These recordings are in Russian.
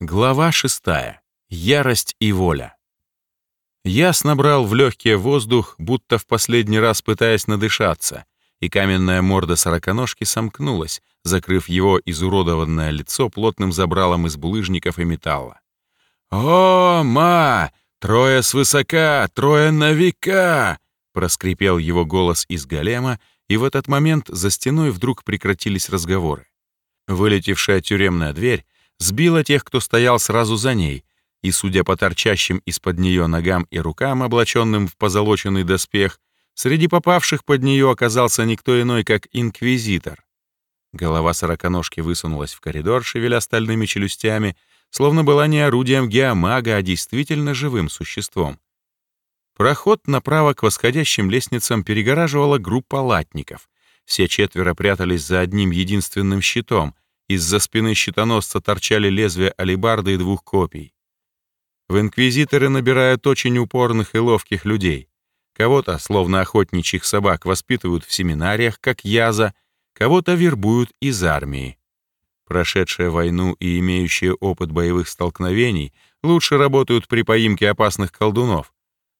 Глава шестая. Ярость и воля. Яс набрал в легкий воздух, будто в последний раз пытаясь надышаться, и каменная морда сороконожки сомкнулась, закрыв его изуродованное лицо плотным забралом из булыжников и металла. «О, ма! Трое свысока, трое на века!» проскрипел его голос из голема, и в этот момент за стеной вдруг прекратились разговоры. Вылетевшая тюремная дверь сбила тех, кто стоял сразу за ней, и, судя по торчащим из-под нее ногам и рукам, облаченным в позолоченный доспех, среди попавших под нее оказался никто иной, как инквизитор. Голова сороконожки высунулась в коридор, шевеля стальными челюстями, словно была не орудием геомага, а действительно живым существом. Проход направо к восходящим лестницам перегораживала группа латников. Все четверо прятались за одним единственным щитом — из-за спины щитоносца торчали лезвия алебарды и двух копий. В инквизиторы набирают очень упорных и ловких людей. Кого-то, словно охотничьих собак, воспитывают в семинариях, как яза, кого-то вербуют из армии. Прошедшие войну и имеющие опыт боевых столкновений лучше работают при поимке опасных колдунов,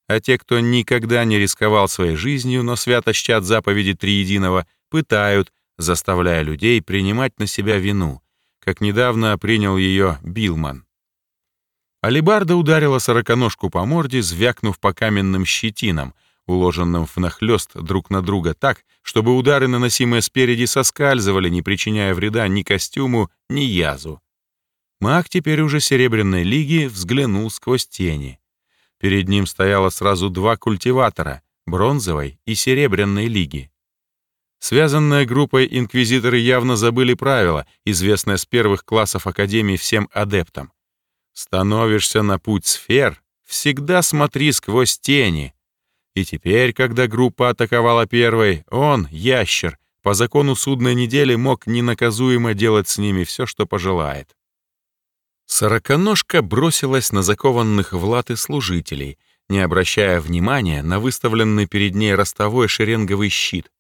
а те, кто никогда не рисковал своей жизнью, но свято чтят заповеди Триединого, пытают, заставляя людей принимать на себя вину, как недавно принял ее Билман. Алибарда ударила сороконожку по морде, звякнув по каменным щетинам, уложенным внахлёст друг на друга так, чтобы удары, наносимые спереди, соскальзывали, не причиняя вреда ни костюму, ни язу. Маг теперь уже Серебряной Лиги взглянул сквозь тени. Перед ним стояло сразу два культиватора — Бронзовой и Серебряной Лиги. Связанная группой инквизиторы явно забыли правила, известное с первых классов Академии всем адептам. Становишься на путь сфер, всегда смотри сквозь тени. И теперь, когда группа атаковала первой, он, ящер, по закону судной недели мог ненаказуемо делать с ними все, что пожелает. Сороконожка бросилась на закованных в латы служителей, не обращая внимания на выставленный перед ней ростовой шеренговый щит,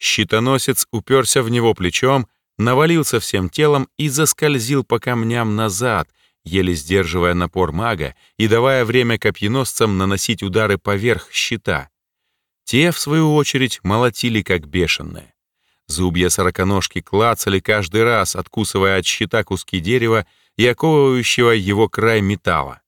Щитоносец уперся в него плечом, навалился всем телом и заскользил по камням назад, еле сдерживая напор мага и давая время копьеносцам наносить удары поверх щита. Те, в свою очередь, молотили как бешеные. Зубья сороконожки клацали каждый раз, откусывая от щита куски дерева и оковывающего его край металла.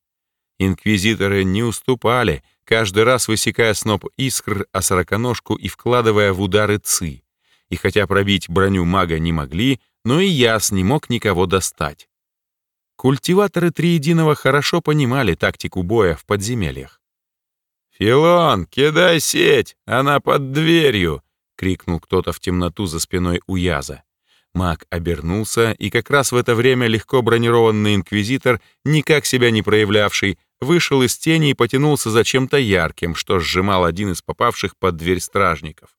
Инквизиторы не уступали, каждый раз высекая сноп искр о сороконожку и вкладывая в удары ци. И хотя пробить броню мага не могли, но и яс не мог никого достать. Культиваторы Триединого хорошо понимали тактику боя в подземельях. «Филон, кидай сеть, она под дверью!» — крикнул кто-то в темноту за спиной у Яза. Маг обернулся, и как раз в это время легко бронированный инквизитор, никак себя не проявлявший, вышел из тени и потянулся за чем-то ярким, что сжимал один из попавших под дверь стражников.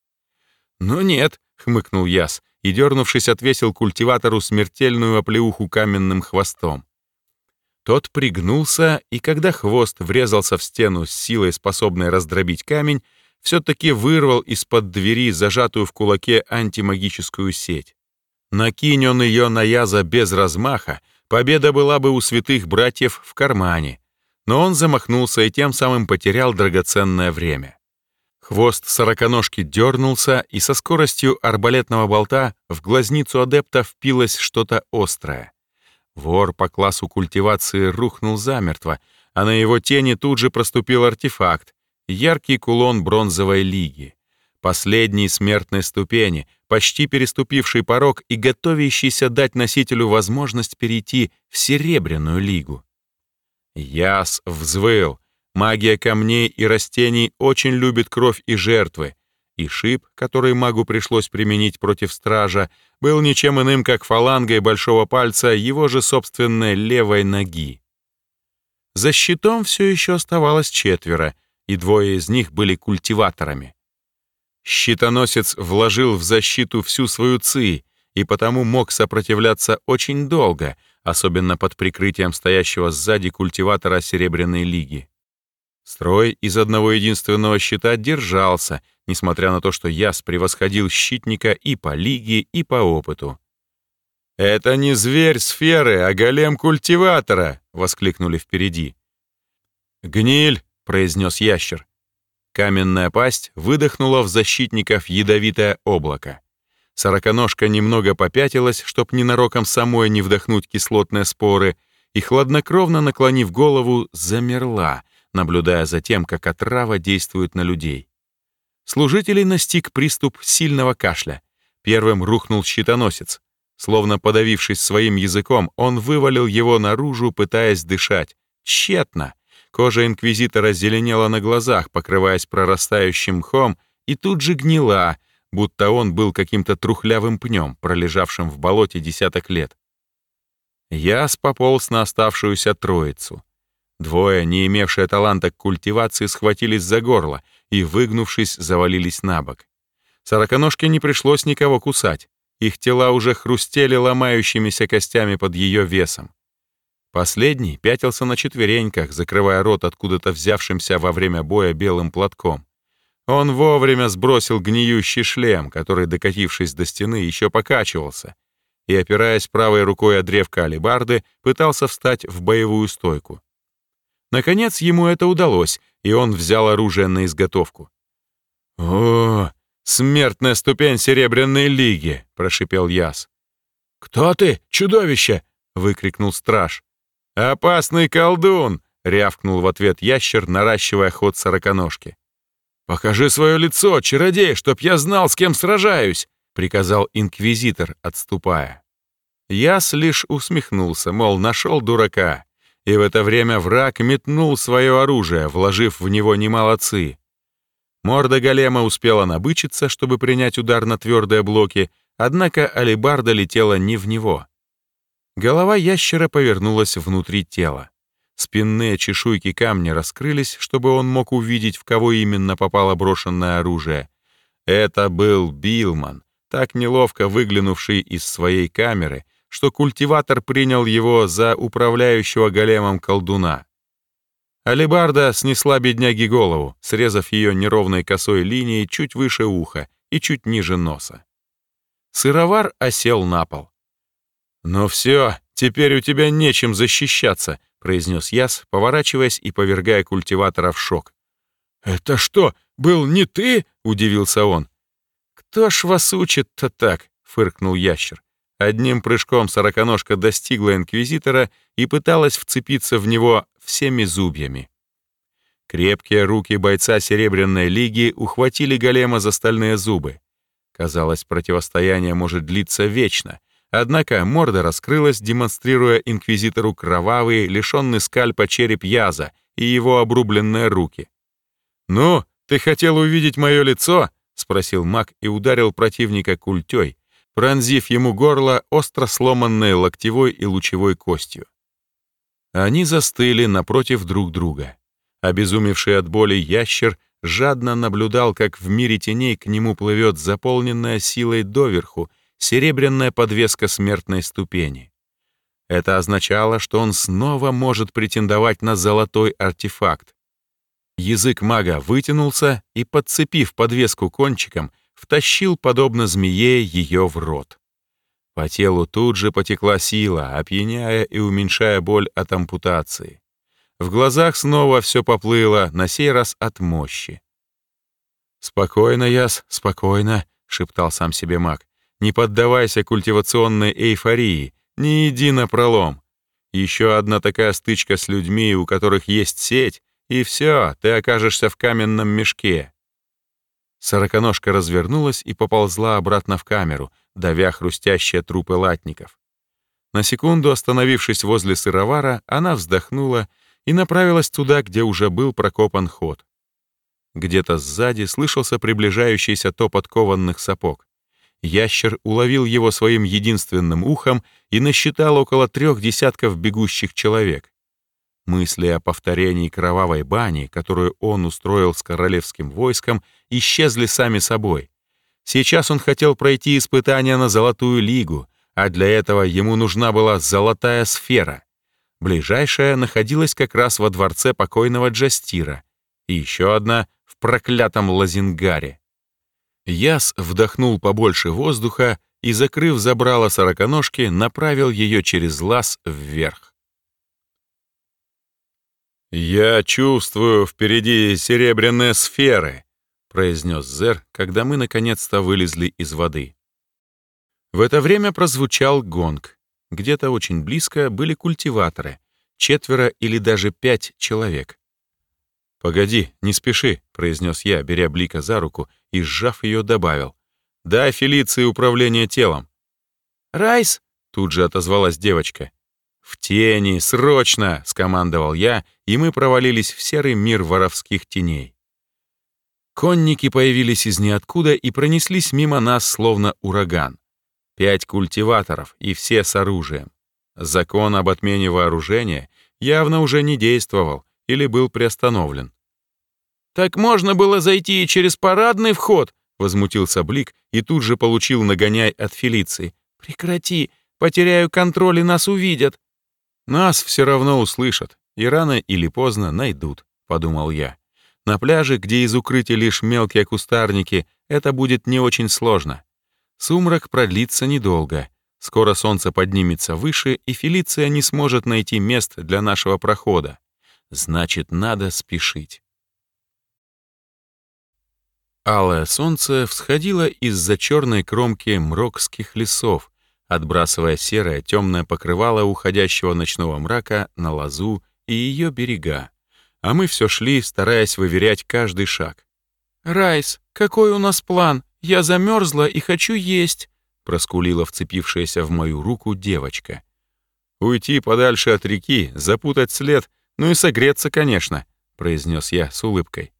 «Ну нет», — хмыкнул Яс, и, дернувшись, отвесил культиватору смертельную оплеуху каменным хвостом. Тот пригнулся, и когда хвост врезался в стену с силой, способной раздробить камень, все-таки вырвал из-под двери зажатую в кулаке антимагическую сеть. Накинь он ее на Яза без размаха, победа была бы у святых братьев в кармане, но он замахнулся и тем самым потерял драгоценное время. Хвост сороконожки дернулся, и со скоростью арбалетного болта в глазницу адепта впилось что-то острое. Вор по классу культивации рухнул замертво, а на его тени тут же проступил артефакт — яркий кулон бронзовой лиги. Последней смертной ступени, почти переступивший порог и готовящийся дать носителю возможность перейти в Серебряную лигу. Яс взвыл. Магия камней и растений очень любит кровь и жертвы, и шип, который магу пришлось применить против стража, был ничем иным, как фалангой большого пальца его же собственной левой ноги. За щитом все еще оставалось четверо, и двое из них были культиваторами. Щитоносец вложил в защиту всю свою ци, и потому мог сопротивляться очень долго — особенно под прикрытием стоящего сзади культиватора Серебряной Лиги. Строй из одного единственного щита держался, несмотря на то, что Яс превосходил щитника и по лиге, и по опыту. «Это не зверь сферы, а голем культиватора!» — воскликнули впереди. «Гниль!» — произнес ящер. Каменная пасть выдохнула в защитников ядовитое облако. Сороконожка немного попятилась, чтоб ненароком самой не вдохнуть кислотные споры, и, хладнокровно наклонив голову, замерла, наблюдая за тем, как отрава действует на людей. Служителей настиг приступ сильного кашля. Первым рухнул щитоносец. Словно подавившись своим языком, он вывалил его наружу, пытаясь дышать. Тщетно. Кожа инквизитора зеленела на глазах, покрываясь прорастающим мхом, и тут же гнила, будто он был каким-то трухлявым пнем, пролежавшим в болоте десяток лет. Яс пополз на оставшуюся троицу. Двое, не имевшие таланта к культивации, схватились за горло и, выгнувшись, завалились на бок. Сороконожке не пришлось никого кусать. Их тела уже хрустели ломающимися костями под ее весом. Последний пятился на четвереньках, закрывая рот откуда-то взявшимся во время боя белым платком. Он вовремя сбросил гниющий шлем, который, докатившись до стены, еще покачивался, и, опираясь правой рукой о древко алебарды, пытался встать в боевую стойку. Наконец ему это удалось, и он взял оружие на изготовку. «О, смертная ступень Серебряной Лиги!» — прошипел Яс. «Кто ты, чудовище?» — выкрикнул страж. «Опасный колдун!» — рявкнул в ответ ящер, наращивая ход сороконожки. «Покажи свое лицо, чародей, чтоб я знал, с кем сражаюсь!» — приказал инквизитор, отступая. Яс лишь усмехнулся, мол, нашел дурака. И в это время враг метнул свое оружие, вложив в него немало ци. Морда голема успела набычиться, чтобы принять удар на твердые блоки, однако алебарда летела не в него. Голова ящера повернулась внутри тела. Спинные чешуйки камня раскрылись, чтобы он мог увидеть, в кого именно попало брошенное оружие. Это был Билман, так неловко выглянувший из своей камеры, что культиватор принял его за управляющего големом колдуна. Алибарда снесла бедняге голову, срезав ее неровной косой линией чуть выше уха и чуть ниже носа. Сыровар осел на пол. «Ну все, теперь у тебя нечем защищаться», — произнес Яс, поворачиваясь и повергая культиватора в шок. «Это что, был не ты?» — удивился он. «Кто ж вас учит-то так?» — фыркнул ящер. Одним прыжком сороконожка достигла инквизитора и пыталась вцепиться в него всеми зубьями. Крепкие руки бойца Серебряной Лиги ухватили голема за стальные зубы. Казалось, противостояние может длиться вечно, однако морда раскрылась, демонстрируя инквизитору кровавый, лишенный скальпа череп Яза и его обрубленные руки. «Ну, ты хотел увидеть мое лицо?» — спросил маг и ударил противника культей, пронзив ему горло остро сломанной локтевой и лучевой костью. Они застыли напротив друг друга. Обезумевший от боли ящер жадно наблюдал, как в мире теней к нему плывет заполненная силой доверху серебряная подвеска смертной ступени. Это означало, что он снова может претендовать на золотой артефакт. Язык мага вытянулся и, подцепив подвеску кончиком, втащил, подобно змее, ее в рот. По телу тут же потекла сила, опьяняя и уменьшая боль от ампутации. В глазах снова все поплыло, на сей раз от мощи. «Спокойно, Яс, спокойно», — шептал сам себе маг. «Не поддавайся культивационной эйфории, не иди на пролом. Еще одна такая стычка с людьми, у которых есть сеть, и все, ты окажешься в каменном мешке. Сороконожка развернулась и поползла обратно в камеру, давя хрустящие трупы латников. На секунду остановившись возле сыровара, она вздохнула и направилась туда, где уже был прокопан ход. Где-то сзади слышался приближающийся топот кованных сапог. Ящер уловил его своим единственным ухом и насчитал около трех десятков бегущих человек. Мысли о повторении кровавой бани, которую он устроил с королевским войском, исчезли сами собой. Сейчас он хотел пройти испытание на Золотую Лигу, а для этого ему нужна была золотая сфера. Ближайшая находилась как раз во дворце покойного Джастира, и еще одна в проклятом Лазингаре. Яс вдохнул побольше воздуха и, закрыв забрало сороконожки, направил ее через лаз вверх. «Я чувствую впереди серебряные сферы», — произнес Зер, когда мы наконец-то вылезли из воды. В это время прозвучал гонг. Где-то очень близко были культиваторы, четверо или даже пять человек. «Погоди, не спеши», — произнес я, беря Блика за руку и, сжав ее, добавил. «Дай Фелиции управление телом». «Райс!» — тут же отозвалась девочка. «В тени, срочно!» — скомандовал я, и мы провалились в серый мир воровских теней. Конники появились из ниоткуда и пронеслись мимо нас, словно ураган. Пять культиваторов, и все с оружием. Закон об отмене вооружения явно уже не действовал или был приостановлен. «Так можно было зайти и через парадный вход», — возмутился Блик и тут же получил нагоняй от Фелиции. «Прекрати, потеряю контроль и нас увидят». «Нас все равно услышат, и рано или поздно найдут», — подумал я. «На пляже, где из укрытия лишь мелкие кустарники, это будет не очень сложно. Сумрак продлится недолго. Скоро солнце поднимется выше, и Фелиция не сможет найти мест для нашего прохода. Значит, надо спешить. Алое солнце всходило из-за черной кромки мрокских лесов, отбрасывая серое темное покрывало уходящего ночного мрака на лозу и ее берега. А мы все шли, стараясь выверять каждый шаг. «Райс, какой у нас план?» «Я замерзла и хочу есть», — проскулила вцепившаяся в мою руку девочка. «Уйти подальше от реки, запутать след, ну и согреться, конечно», — произнес я с улыбкой.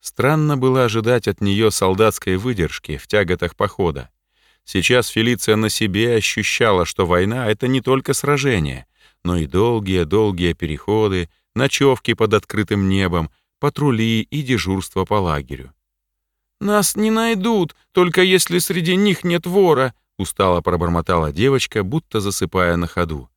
Странно было ожидать от нее солдатской выдержки в тяготах похода. Сейчас Фелиция на себе ощущала, что война — это не только сражение, но и долгие-долгие переходы, ночевки под открытым небом, патрули и дежурство по лагерю. «Нас не найдут, только если среди них нет вора», устало пробормотала девочка, будто засыпая на ходу.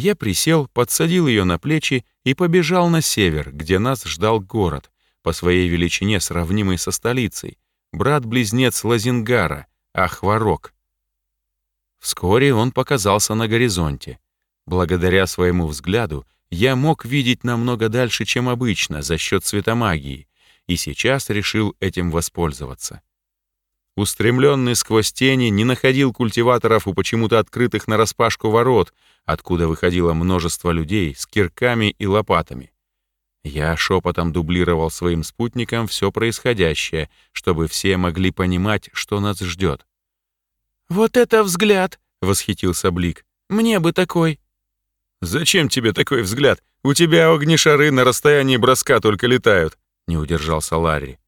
Я присел, подсадил ее на плечи и побежал на север, где нас ждал город, по своей величине сравнимый со столицей, брат-близнец Лазингара, Ахварок. Вскоре он показался на горизонте. Благодаря своему взгляду я мог видеть намного дальше, чем обычно, за счет светомагии, и сейчас решил этим воспользоваться. Устремленный сквозь тени не находил культиваторов у почему-то открытых нараспашку ворот, откуда выходило множество людей с кирками и лопатами. Я шепотом дублировал своим спутникам все происходящее, чтобы все могли понимать, что нас ждет. «Вот это взгляд!» — восхитился Блик. «Мне бы такой!» «Зачем тебе такой взгляд? У тебя огнешары на расстоянии броска только летают не удержался Ларри.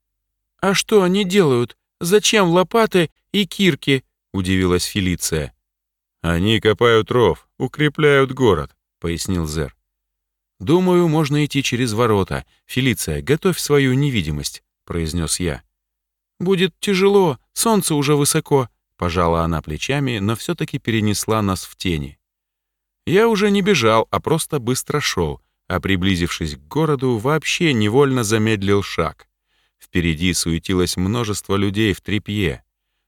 «А что они делают? Зачем лопаты и кирки?» — удивилась Фелиция. «Они копают ров, укрепляют город», — пояснил Зер. «Думаю, можно идти через ворота. Фелиция, готовь свою невидимость», — произнес я. «Будет тяжело, солнце уже высоко», — пожала она плечами, но все таки перенесла нас в тени. Я уже не бежал, а просто быстро шел, а приблизившись к городу, вообще невольно замедлил шаг. Впереди суетилось множество людей в трепье.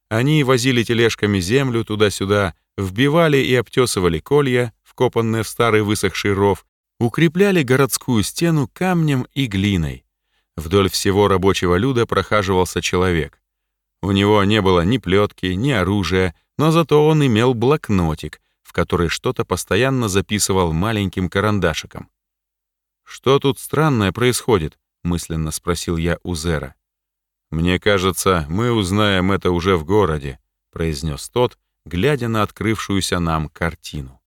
Они возили тележками землю туда-сюда, вбивали и обтесывали колья, вкопанные в старый высохший ров, укрепляли городскую стену камнем и глиной. Вдоль всего рабочего люда прохаживался человек. У него не было ни плетки, ни оружия, но зато он имел блокнотик, в который что-то постоянно записывал маленьким карандашиком. «Что тут странное происходит?» — мысленно спросил я у Зера. «Мне кажется, мы узнаем это уже в городе», — произнес тот, глядя на открывшуюся нам картину.